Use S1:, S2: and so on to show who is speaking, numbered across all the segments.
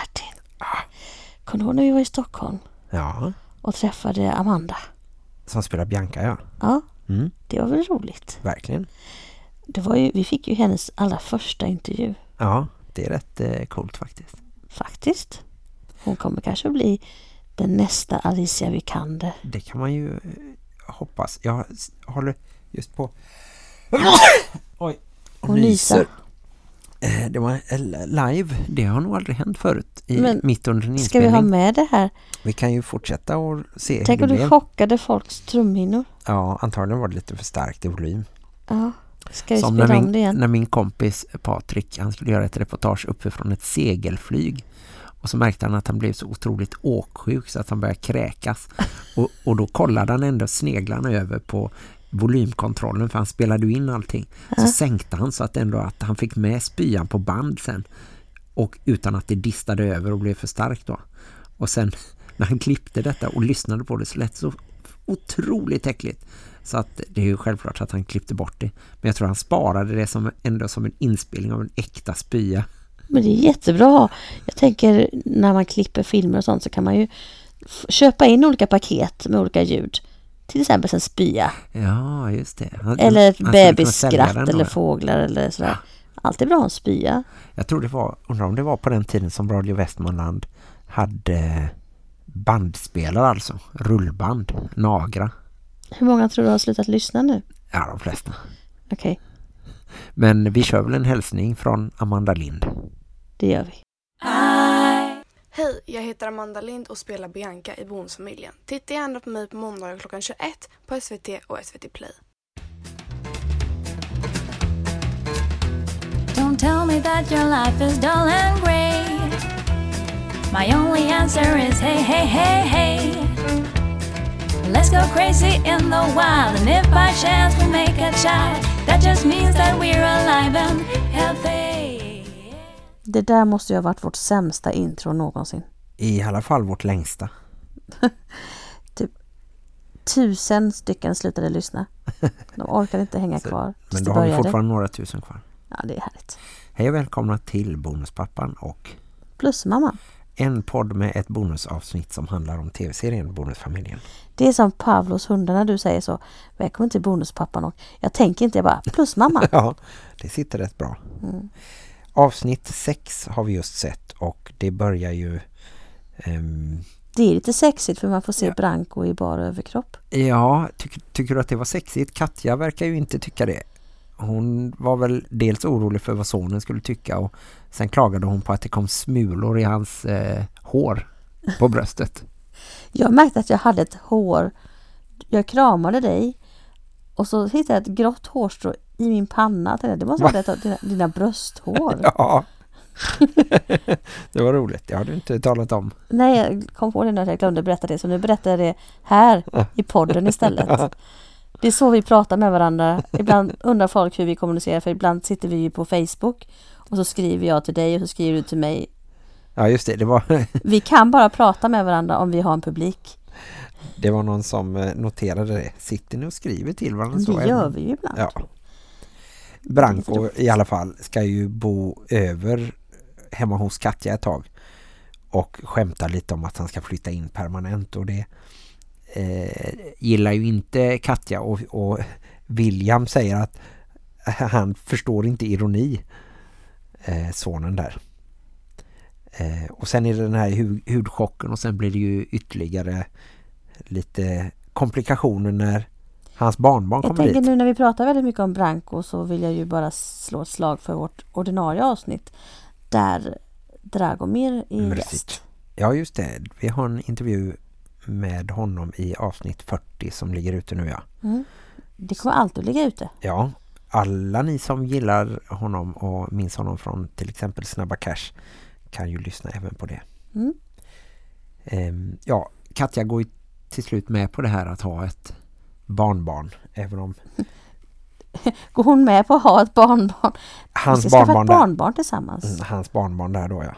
S1: Martin. Kommer du ihåg när vi var i Stockholm
S2: Ja,
S1: och träffade Amanda?
S2: som spelar Bianca, ja.
S1: Ja,
S2: Mm,
S1: det var väl roligt.
S2: verkligen.
S1: Det var ju, vi fick ju hennes allra första intervju.
S2: Ja, det är rätt eh, coolt faktiskt.
S1: Faktiskt. Hon kommer kanske bli den nästa Alicia Vikander.
S2: Det kan man ju eh, hoppas. Jag håller just på... Oj, och
S1: Och nysa.
S2: Eh, Det var eh, live. Det har nog aldrig hänt förut. I,
S1: Men
S2: mitt under en
S1: Ska
S2: inspelning.
S1: vi ha med det här?
S2: Vi kan ju fortsätta och se
S1: Tänk
S2: hur
S1: om
S2: det
S1: du
S2: blev.
S1: chockade folks trumhinnor.
S2: Ja, antagligen var det lite för starkt i volym.
S1: Ja. Ska vi
S2: Som
S1: spela om
S2: min,
S1: det igen?
S2: när min kompis Patrik, han skulle göra ett reportage uppifrån ett segelflyg. Och så märkte han att han blev så otroligt åksjuk så att han började kräkas. Och, och då kollade han ändå sneglarna över på volymkontrollen för han spelade in allting. Så sänkte han så att ändå att han fick med spyan på band sen. Och utan att det distade över och blev för starkt då. Och sen när han klippte detta och lyssnade på det så lät det så otroligt äckligt. Så att det är ju självklart att han klippte bort det. Men jag tror han sparade det som ändå som en inspelning av en äkta spya.
S1: Men det är jättebra. Jag tänker när man klipper filmer och sånt så kan man ju köpa in olika paket med olika ljud. Till exempel en spya.
S2: Ja, just det. Han,
S1: Eller ett bebisskratt eller
S2: ja.
S1: fåglar eller sådär. Allt är bra en spya.
S2: Jag tror det var, undrar om det var på den tiden som Radio Västmanland hade bandspelare alltså. Rullband, Nagra.
S1: Hur många tror du har slutat lyssna nu?
S2: Ja, de flesta.
S1: Okej,
S2: Men vi kör väl en hälsning från Amanda Lind.
S1: det gör vi.
S3: Hej, jag heter Amanda Lind och spelar Bianca i Bonusfamiljen. Titta gärna på mig på måndagar klockan 21 på SVT och SVT Play.
S4: Don't tell me that your life is dull and grey. My only answer is hey, hey, hey, hey. Let's go crazy in the wild, and if by chance we make a child, that just means that we're alive and healthy.
S1: Det där måste ju ha varit vårt sämsta intro någonsin.
S2: I alla fall vårt längsta.
S1: Tusen stycken slutade lyssna. De orkade inte hänga kvar tills
S2: Men då har vi fortfarande några tusen kvar.
S1: Ja, det är härligt.
S2: Hej och välkomna till Bonuspappan och
S1: Plus mamma.
S2: en podd med ett bonusavsnitt som handlar om tv-serien Bonusfamiljen.
S1: Det är som Pavlos hundar när du säger så. Välkommen till bonuspappan och jag tänker inte, jag bara plus mamma.
S2: Ja, det sitter rätt bra. Avsnitt 6 har vi just sett och det börjar ju... ehm,
S1: Det är lite sexigt för man får se
S2: Ja.
S1: Branko i bara överkropp.
S2: ja, tycker, tycker du att det var sexigt? Katja verkar ju inte tycka det. Hon var väl dels orolig för vad sonen skulle tycka och sen klagade hon på att det kom smulor i hans eh, hår på bröstet.
S1: Jag märkte att jag hade ett hår. Jag kramade dig och så hittade jag ett grått hårstrå i min panna. Jag Det måste vara ett av dina, dina brösthår.
S2: Ja, det var roligt. Det har du inte talat om.
S1: Nej, jag kom på det när jag glömde berätta det. Så nu berättar jag det här i podden istället. Det är så vi pratar med varandra. Ibland undrar folk hur vi kommunicerar. För ibland sitter vi ju på Facebook. Och så skriver jag till dig och så skriver du till mig.
S2: Ja, just det. Det var,
S1: Vi kan bara prata med varandra om vi har en publik.
S2: det var någon som eh, noterade det. Sitter ni och skriver till varandra? så
S1: Det
S2: än?
S1: gör vi ju ibland.
S2: Ja. Branko i alla fall ska ju bo över hemma hos Katja ett tag och skämtar lite om att han ska flytta in permanent och det eh, gillar ju inte Katja och, och William säger att han förstår inte ironi eh, sonen där. Eh, och sen är det den här hu hudchocken och sen blir det ju ytterligare lite komplikationer när hans barnbarn
S1: Jag
S2: kommer
S1: tänker
S2: dit.
S1: nu när vi pratar väldigt mycket om Branko så vill jag ju bara slå ett slag för vårt ordinarie avsnitt. Där Dragomir är
S2: Mrsic.
S1: gäst.
S2: Ja, just det. Vi har en intervju med honom i avsnitt 40 som ligger ute nu, ja.
S1: Mm. Det kommer alltid ligga ute.
S2: Ja, alla ni som gillar honom och minns honom från till exempel Snabba Cash kan ju lyssna även på det.
S1: Mm.
S2: Ehm, ja, Katja går ju till slut med på det här att ha ett barnbarn, även om
S1: Går hon med på att ha ett barnbarn?
S2: hans
S1: vi ska
S2: barnbarn
S1: ett
S2: där,
S1: barnbarn tillsammans.
S2: Mm, hans barnbarn där då, ja.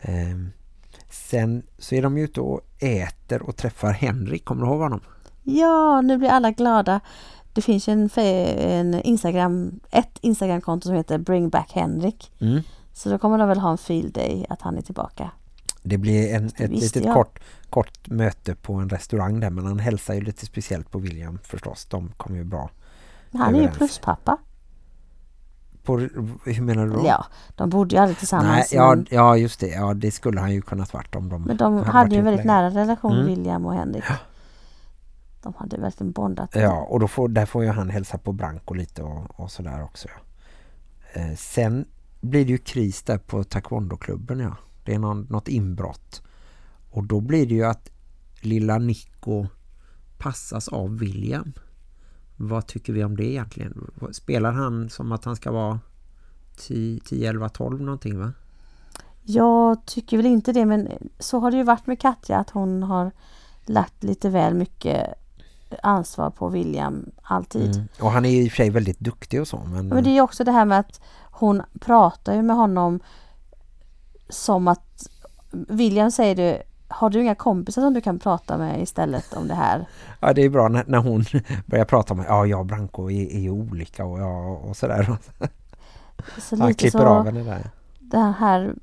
S2: Ehm, sen så är de ju ute och äter och träffar Henrik, kommer du ihåg honom?
S1: Ja, nu blir alla glada. Det finns en, en Instagram, ett Instagramkonto som heter Bring Back Henrik.
S2: Mm.
S1: Så då kommer de väl ha en field day att han är tillbaka.
S2: Det blir en, ett litet kort, kort möte på en restaurang där men han hälsar ju lite speciellt på William förstås. De kommer ju bra.
S1: Han är ju pluspappa.
S2: På, hur menar du då?
S1: Ja, de bodde ju aldrig
S2: Nej,
S1: tillsammans.
S2: ja,
S1: men,
S2: ja, just det. Ja, det skulle han ju kunnat varit om de
S1: men de hade ju en väldigt
S2: länge.
S1: nära relation,
S2: Mm.
S1: William och Henrik. De hade verkligen bondat.
S2: Ja, och då får, där får ju han hälsa på Branko lite och, och sådär också. Ja. Eh, sen blir det ju kris där på taekwondo-klubben, ja. Det är någon, något inbrott. Och då blir det ju att lilla Nico passas av William. Vad tycker vi om det egentligen? Spelar han som att han ska vara 10, 10 11, 12 någonting va?
S1: Jag tycker väl inte det men så har det ju varit med Katja att hon har lagt lite väl mycket ansvar på William alltid.
S2: Mm. Och han är ju i och för sig väldigt duktig och så. Men,
S1: Men det är ju också det här med att hon pratar ju med honom som att William säger det har du inga kompisar som du kan prata med istället om det här?
S2: Ja, det är bra när, när hon börjar prata om ja, jag och Branko är, är olika och, ja, och sådär.
S1: Så
S2: Han
S1: lite
S2: klipper
S1: så
S2: av henne där.
S1: det här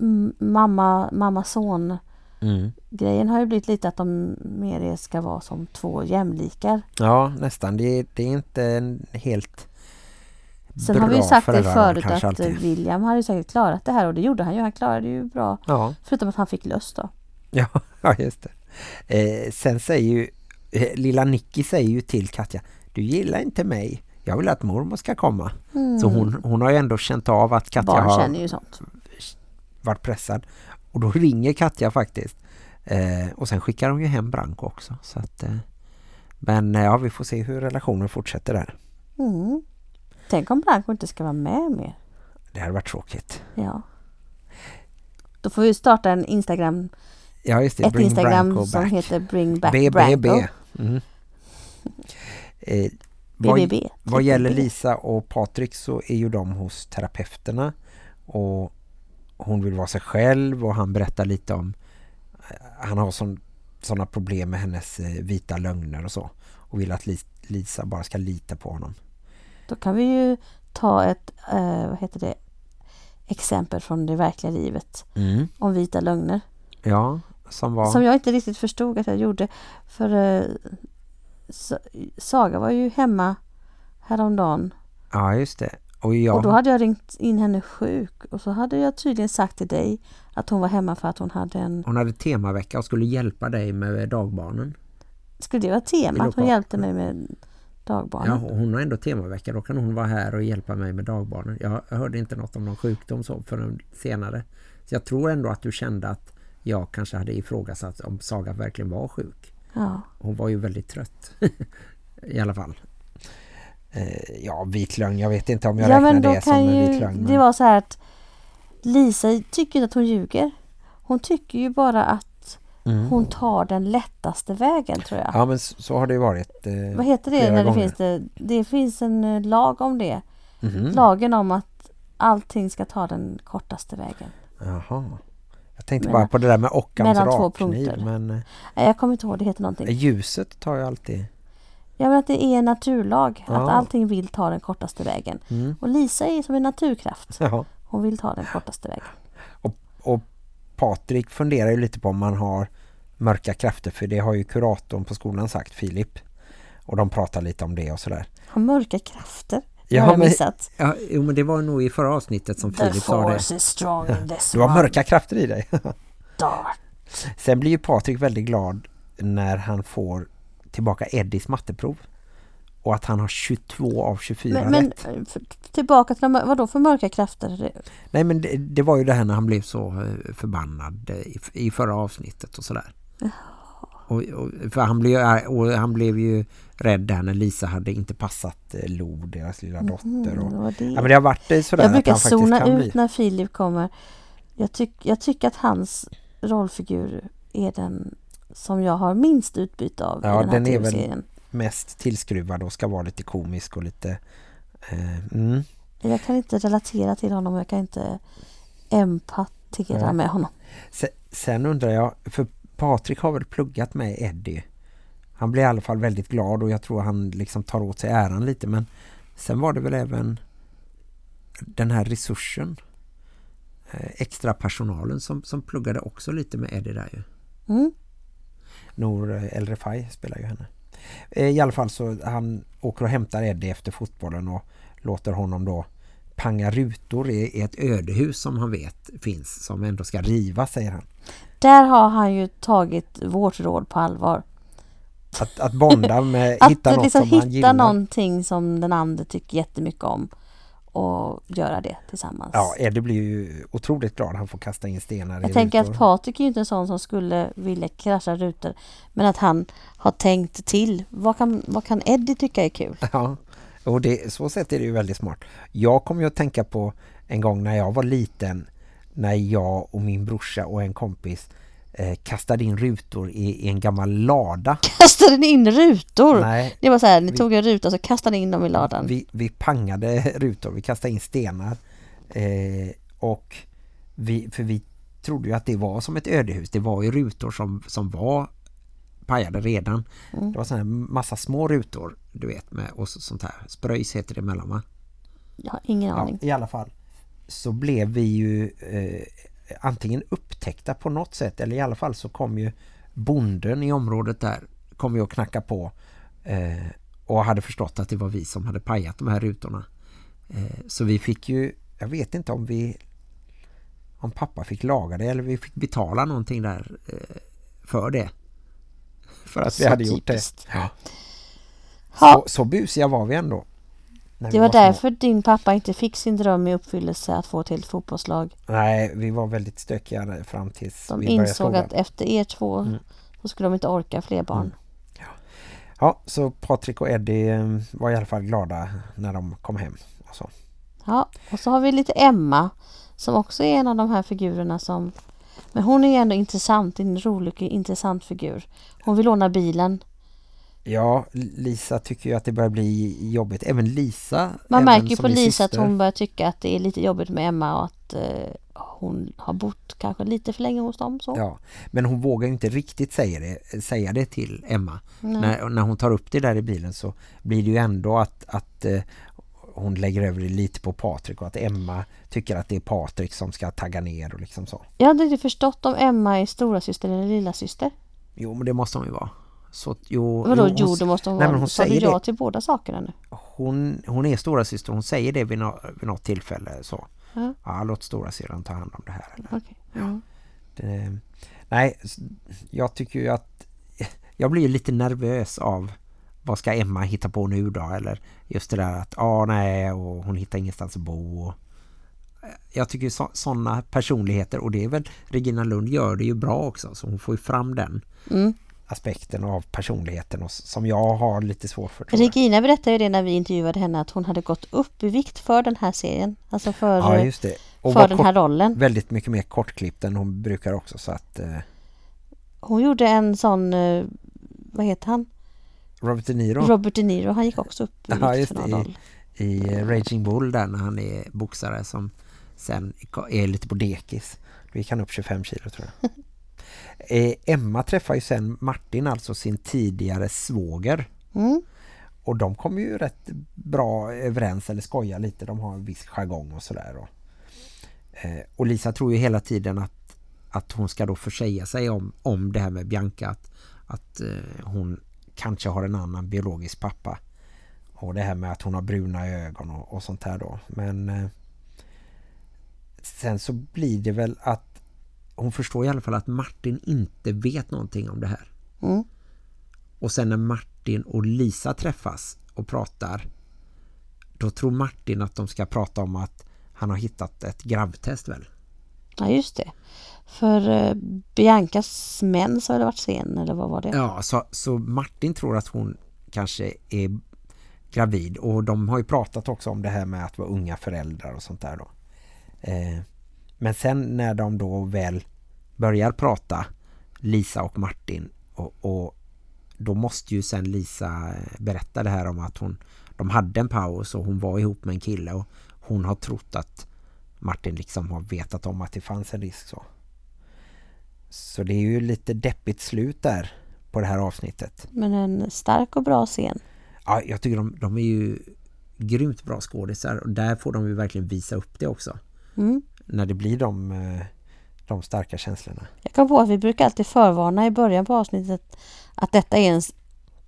S1: mm, mamma, mamma son
S2: Mm.
S1: grejen har ju blivit lite att de mer ska vara som två jämlikar.
S2: Ja, nästan. Det, är- det är inte helt
S1: Sen
S2: bra
S1: har vi ju sagt det förut att eh,
S2: alltid.
S1: William hade ju säkert klarat det här och det gjorde han ju. Han klarade det ju bra.
S2: Ja,
S1: Förutom att han fick lust då.
S2: ja, just det. Eh, sen säger ju eh, lilla Nicky säger ju till Katja du gillar inte mig. Jag vill att mormor ska komma. Så hon, hon har ju ändå känt av att Katja
S1: Mm. Barn
S2: har
S1: känner ju sånt.
S2: varit pressad. Och då ringer Katja faktiskt. Eh, och sen skickar hon ju hem Branko också. Så att, eh, men ja, vi får se hur relationen fortsätter där.
S1: Mm. Tänk om Branko inte ska vara med mer.
S2: Det hade varit tråkigt.
S1: Ja. Då får vi starta en Instagram,
S2: Ja, just det.
S1: ett
S2: Bring
S1: Instagram
S2: Branko
S1: som
S2: back.
S1: heter Bring Back
S2: BBB.
S1: Branko.
S2: Mm. Eh, vad,
S1: BBB.
S2: vad gäller. Lisa och Patrik så är ju de hos terapeuterna och hon vill vara sig själv och han berättar lite om eh, han har sån, såna problem med hennes eh, vita lögner och så och vill att Lis, Lisa bara ska lita på honom.
S1: Då kan vi ju ta ett, eh, vad heter det, exempel från det verkliga livet om vita lögner.
S2: Ja, som var...
S1: Som jag inte riktigt förstod att jag gjorde. För eh, Sa- Saga var ju hemma häromdagen.
S2: Ja, just det. Och, jag,
S1: Och då hade jag ringt in henne sjuk. Och så hade jag tydligen sagt till dig att hon var hemma för att hon hade en...
S2: hon hade temavecka och skulle hjälpa dig med dagbarnen.
S1: Skulle det vara tema att hon hjälpte mig med
S2: Ja,
S1: dagbarnen?
S2: hon har ändå temavecka. Då kan hon vara här och hjälpa mig med dagbarnen. Jag hörde inte något om någon sjukdom så förrän senare. Så jag tror ändå att du kände att jag kanske hade ifrågasatt om Saga verkligen var sjuk.
S1: Ja.
S2: Hon var ju väldigt trött. I alla fall. Eh, ja, vit lögn. Jag vet inte om jag
S1: ja
S2: räknar
S1: men då
S2: det som
S1: kan
S2: en vit
S1: ju
S2: lögn.
S1: det
S2: Men...
S1: vara så här att Lisa tycker inte att hon ljuger. Hon tycker ju bara att
S2: Mm.
S1: hon tar den lättaste vägen tror jag.
S2: Ja, men så, så har det ju varit. Eh,
S1: Vad heter det när det
S2: gånger.
S1: finns det? Det finns en eh, lag om det.
S2: Mhm.
S1: Lagen om att allting ska ta den kortaste vägen.
S2: Jaha. Jag tänkte
S1: Mellan-
S2: bara på det där med Ockans rakkniv.
S1: punkter.
S2: Men eh,
S1: Nej, Jag kommer inte ihåg, det heter någonting.
S2: ljuset tar ju alltid...
S1: Ja men att det är en naturlag. Att
S2: Ja.
S1: allting vill ta den kortaste vägen.
S2: Mm.
S1: Och Lisa är som en naturkraft.
S2: Ja.
S1: Hon vill ta den kortaste vägen.
S2: Och, och Patrik funderar ju lite på om man har mörka krafter för det har ju kuratorn på skolan sagt, Filip. Och de pratar lite om det och sådär.
S1: Har mörka krafter. Ja, har jag
S2: men-
S1: missat.
S2: Ja, jo, men det var nog i förra avsnittet som
S1: The
S2: Filip sa det.
S1: is strong in this
S2: Du har mörka krafter i dig.
S1: Dark.
S2: Sen blir ju Patrik väldigt glad när han får tillbaka Eddies matteprov. Och att han har 22 av 24
S1: Men, men
S2: rätt.
S1: eh, för, tillbaka till vad då för mörka krafter?
S2: Nej men det, det var ju det här när han blev så eh, förbannad eh, i, i förra avsnittet och sådär. Och, och, för han blev, och han blev ju rädd där när Lisa hade inte passat eh, Lo, deras lilla dotter. Och,
S1: Mm, det
S2: ja, men det har varit eh, sådär
S1: jag
S2: att
S1: brukar
S2: han faktiskt
S1: zona ut
S2: bli.
S1: när Filip kommer. Jag, tyck, jag tycker att hans rollfigur är den som jag har minst utbyte av
S2: Ja,
S1: i den här
S2: den är väl- mest tillskruvad och ska vara lite komisk och lite... Eh, mm.
S1: Jag kan inte relatera till honom jag kan inte empatera
S2: Nej.
S1: med honom.
S2: Sen, sen undrar jag, för Patrik har väl pluggat med Eddie. Han blir i alla fall väldigt glad och jag tror han liksom tar åt sig äran lite. Men sen var det väl även den här resursen. eh, extra personalen som, som pluggade också lite med Eddie där ju.
S1: Mm.
S2: Nour eh, El Refai spelar ju henne. Eh, I alla fall så han åker och hämtar Eddie efter fotbollen och låter honom då panga rutor i, ett ödehus som han vet finns som ändå ska rivas säger han.
S1: Där har han ju tagit vårt råd på allvar.
S2: Att, att bonda med
S1: Att
S2: hitta något
S1: liksom
S2: som han
S1: hitta
S2: gillar.
S1: någonting som den andra tycker jättemycket om och göra det tillsammans.
S2: Ja, Eddie blir ju otroligt glad. Han får kasta in stenar
S1: Jag
S2: i
S1: tänker
S2: rutor.
S1: att Patrik är ju inte en sån som skulle vilja krascha rutor. Men att han har tänkt till. Vad kan, vad kan Eddie tycka är kul?
S2: Ja, och det, så sätt är det ju väldigt smart. Jag kommer ju att tänka på en gång när jag var liten när jag och min brorsa och en kompis eh, kastade in rutor i, i en gammal lada.
S1: Kastade ni in rutor?
S2: Nej,
S1: Det var så här, ni
S2: Vi-
S1: tog en ruta och så kastade ni in dem i ladan.
S2: vi, vi pangade rutor, vi kastade in stenar eh, och vi, för vi trodde ju att det var som ett ödehus. Det var ju rutor som, som var pajade redan.
S1: Mm.
S2: Det var sådana här massa små rutor, du vet, med, och så, sånt här. Spröjs heter det emellan va?
S1: Jag har ingen
S2: Ja,
S1: aning.
S2: I alla fall så blev vi ju eh, antingen upptäckta på något sätt eller i alla fall så kom ju bonden i området där kom ju att knacka på eh, och hade förstått att det var vi som hade pajat de här rutorna. Eh, så vi fick ju, jag vet inte om vi om pappa fick laga det eller vi fick betala någonting där eh, för det. För att vi
S1: Så
S2: hade gjort
S1: typiskt.
S2: det. Ja.
S1: Ja,
S2: Så, så busiga var vi ändå.
S1: det
S2: vi
S1: var
S2: små.
S1: därför din pappa inte fick sin dröm i uppfyllelse att få till ett fotbollslag.
S2: Nej, vi var väldigt stökiga fram tills
S1: De
S2: vi började
S1: insåg
S2: fråga.
S1: att efter er två
S2: Mm.
S1: så skulle de inte orka fler barn.
S2: Ja, så Patrik och Eddie eh, var i alla fall glada när de kom hem. Och så.
S1: Ja, och så har vi lite Emma som också är en av de här figurerna som... Men hon är ju ändå intressant, en rolig intressant figur. Hon vill låna bilen.
S2: Ja, Lisa tycker ju att det börjar bli jobbigt. Även Lisa.
S1: Man
S2: även
S1: märker ju på Lisa att
S2: syster.
S1: hon börjar tycka att det är lite jobbigt med Emma och att eh, hon har bott kanske lite för länge hos dem. Så.
S2: Ja, men hon vågar ju inte riktigt säga det, säga det till Emma. När, när hon tar upp det där i bilen så blir det ju ändå att, att eh, hon lägger över det lite på Patrik och att Emma tycker att det är Patrik som ska tagga ner och liksom så.
S1: Jag hade inte förstått om Emma är stora syster eller lilla syster.
S2: Jo, men det måste hon ju vara. Så, jo,
S1: Vadå,
S2: hon-
S1: jo, det måste hon
S2: Nej,
S1: vara.
S2: hon
S1: Sa du
S2: säger
S1: ja
S2: det.
S1: till båda sakerna nu?
S2: hon, hon är stora syster. Hon säger det vid, nå, vid något tillfälle. Så.
S1: Ja.
S2: Ja, låt stora syran ta hand om det här. Eller?
S1: Okej. Mm.
S2: Det, nej, jag tycker ju att jag blir lite nervös av vad ska Emma hitta på nu då? Eller just det där att, ja ah, nej, och hon hittar ingenstans att bo. Och, jag tycker så, sådana personligheter, och det är väl Regina Lund gör det ju bra också, så hon får ju fram den
S1: Mm.
S2: aspekten av personligheten och, som jag har lite svårt för.
S1: Regina berättade ju det när vi intervjuade henne att hon hade gått upp i vikt för den här serien. Alltså för,
S2: Ja, just det. Och
S1: för den
S2: kort,
S1: här rollen.
S2: väldigt mycket mer kortklippt än hon brukar också, så att eh,
S1: Hon gjorde en sån, eh, vad heter han?
S2: Robert De Niro
S1: Robert De Niro, han gick också upp i
S2: Ja, just
S1: för roll.
S2: i eh, Raging Bull där när han är boxare som sen är lite på dekis. Då gick han upp 25 kilo tror jag. eh, Emma träffar ju sen Martin, alltså sin tidigare svåger.
S1: Mm.
S2: Och de kommer ju rätt bra överens eller skojar lite. De har en viss jargong och sådär. Och, eh, och Lisa tror ju hela tiden att, att hon ska då försäga sig om, om det här med Bianca. Att, att eh, hon kanske har en annan biologisk pappa. Och det här med att hon har bruna ögon och, och sånt här då. Men eh, sen så blir det väl att hon förstår i alla fall att Martin inte vet någonting om det här.
S1: Mm.
S2: Och sen när Martin och Lisa träffas och pratar då tror Martin att de ska prata om att han har hittat ett gravtest väl?
S1: Ja, just det. För eh, Biancas mens har det varit sen, eller vad var det?
S2: Ja, så, så Martin tror att hon kanske är gravid och de har ju pratat också om det här med att vara unga föräldrar och sånt där då. Eh, men sen när de då väl börjar prata Lisa och Martin och, och då måste ju sen Lisa eh, berätta det här om att hon de hade en paus och hon var ihop med en kille och hon har trott att Martin liksom har vetat om att det fanns en risk så. Så det är ju lite deppigt slut där på det här avsnittet.
S1: Men en stark och bra scen.
S2: Ja, jag tycker de, de är ju grymt bra skådisar och där får de ju verkligen visa upp det också.
S1: Mm.
S2: när det blir de, eh, de starka känslorna.
S1: Jag kom på att vi brukar alltid förvarna i början på avsnittet att detta är en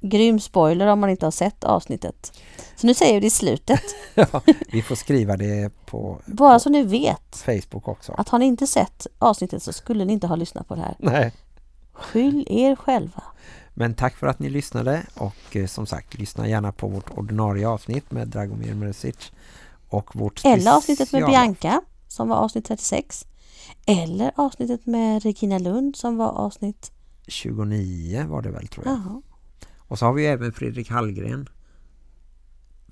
S1: grym spoiler om man inte har sett avsnittet. Så nu säger vi det i slutet.
S2: Ja, vi får skriva det på,
S1: Bara
S2: på
S1: så ni vet
S2: Facebook också.
S1: att har ni inte sett avsnittet så skulle ni inte ha lyssnat på det här.
S2: Nej.
S1: Skyll er själva.
S2: Men tack för att ni lyssnade och eh, som sagt, lyssna gärna på vårt ordinarie avsnitt med Dragomir Mrsic och vårt
S1: Eller avsnittet med
S2: special-
S1: Bianca som var avsnitt 36. Eller avsnittet med Regina Lund som var avsnitt...
S2: 29 var det väl tror jag.
S1: Jaha.
S2: Och så har vi även Fredrik Hallgren. Fredrik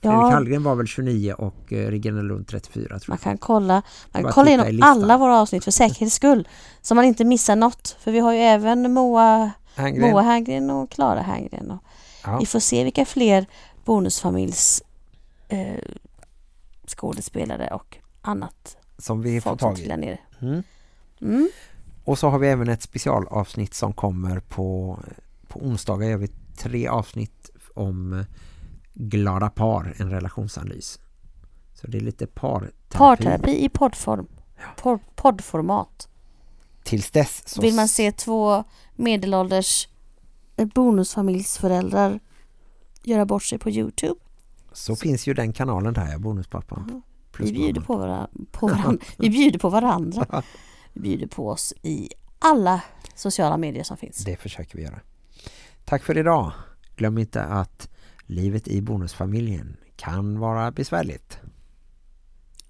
S1: Ja,
S2: Hallgren var väl 29 och eh, Regina Lund 34 tror
S1: man
S2: jag.
S1: kan kolla, man kan kolla igenom alla våra avsnitt för säkerhets skull. Så man inte missar något. För vi har ju även Moa,
S2: Hallgren.
S1: Moa Herngren och Klara Herngren. Och
S2: Ja.
S1: Vi får se vilka fler bonusfamiljs eh, skådespelare och annat
S2: Som vi får tag i.
S1: ner.
S2: Mm.
S1: Mm.
S2: Och så har vi även ett specialavsnitt som kommer på, på onsdagar. Gör vi tre avsnitt om glada par, en relationsanalys. Så det är lite parterapi.
S1: Parterapi i poddform. Por- poddformat.
S2: Tills dess så
S1: Vill man se två medelålders bonusfamiljsföräldrar göra bort sig på Youtube?
S2: så finns ju den kanalen där, Bonuspappan.
S1: Vi bjuder på, vara, på varandra. Vi bjuder på varandra. Vi bjuder på oss i alla sociala medier som finns.
S2: Det försöker vi göra. Tack för idag. Glöm inte att livet i bonusfamiljen kan vara besvärligt.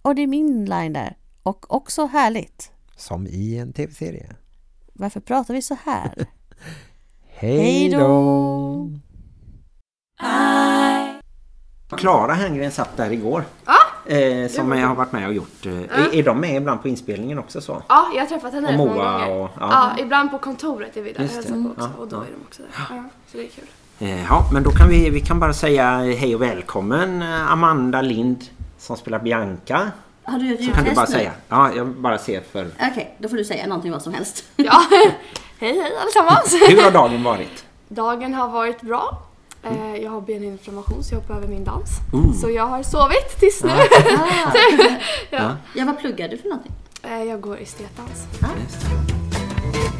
S1: Och det är min line där. Och också härligt.
S2: Som i en tv-serie.
S1: Varför pratar vi så här?
S2: Hej då! Klara Herngren satt där igår.
S3: Ja,
S2: Eh, som jag har varit med och gjort. Eh, är, är de med ibland på inspelningen också så?
S3: ja jag har träffat henne
S2: Och
S3: rätt många
S2: Moa
S3: gånger.
S2: och-
S3: ja.
S2: ja.
S3: ibland på kontoret är vi där och hälsar på också.
S2: Ja,
S3: och då
S2: ja.
S3: är de också där. Ja, så det är kul.
S2: Eh, ja, men då kan vi, vi kan bara säga hej och välkommen eh, Amanda Lind som spelar Bianca.
S5: Har du ett
S2: Så kan du bara
S5: nu?
S2: säga. Ja, jag bara ser för...
S5: Okej, då får du säga någonting vad som helst.
S3: Ja, hej hej allesammans!
S2: Hur har dagen varit?
S3: Dagen har varit bra. Eh, Jag har beninflammation så jag hoppar över min dans.
S2: Ooh.
S3: Så jag har sovit tills nu.
S5: Ah,
S3: ja.
S5: ja, vad pluggar du för någonting?
S3: Eh, Jag går estetdans.
S2: Just det.